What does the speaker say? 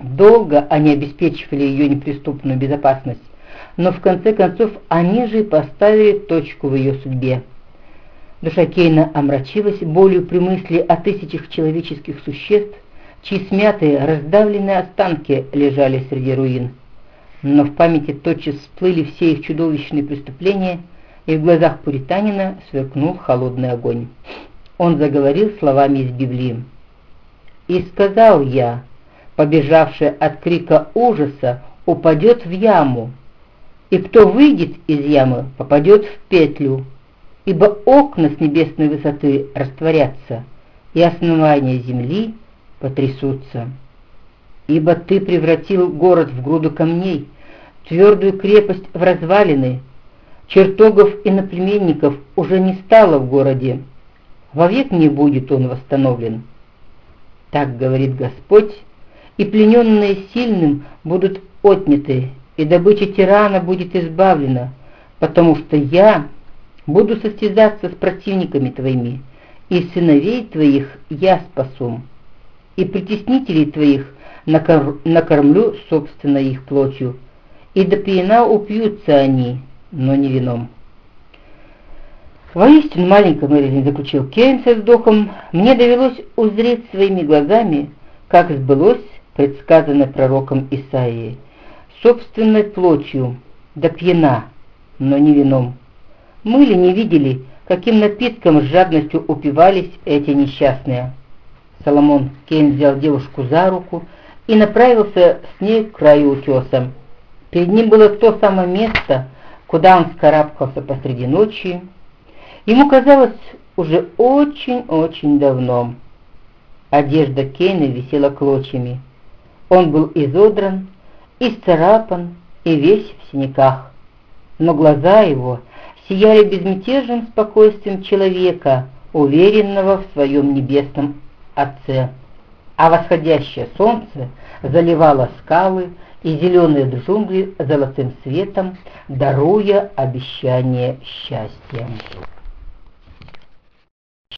Долго они обеспечивали ее неприступную безопасность, но в конце концов они же поставили точку в ее судьбе. Душа Кейна омрачилась болью при мысли о тысячах человеческих существ, чьи смятые, раздавленные останки лежали среди руин. Но в памяти тотчас всплыли все их чудовищные преступления, и в глазах пуританина сверкнул холодный огонь. Он заговорил словами из Библии. «И сказал я, побежавший от крика ужаса, упадет в яму, и кто выйдет из ямы, попадет в петлю, ибо окна с небесной высоты растворятся, и основания земли потрясутся. Ибо ты превратил город в груду камней, твердую крепость в развалины, чертогов и наплеменников уже не стало в городе, вовек не будет он восстановлен. Так говорит Господь, и плененные сильным будут отняты, и добыча тирана будет избавлена, потому что я буду состязаться с противниками твоими, и сыновей твоих я спасу, и притеснителей твоих накор накормлю собственно их плотью, и до пьяна упьются они, но не вином. Воистину, маленько Мэрилин заключил Кейн со вздохом, мне довелось узреть своими глазами, как сбылось предсказано пророком Исаией, собственной плотью, да пьяна, но не вином. Мы ли не видели, каким напитком с жадностью упивались эти несчастные? Соломон Кейн взял девушку за руку и направился с ней к краю утеса. Перед ним было то самое место, куда он скарабкался посреди ночи. Ему казалось уже очень-очень давно. Одежда Кейна висела клочьями. Он был изодран, исцарапан и весь в синяках. Но глаза его сияли безмятежным спокойствием человека, уверенного в своем небесном Отце. А восходящее солнце заливало скалы и зеленые джунгли золотым светом, даруя обещание счастья.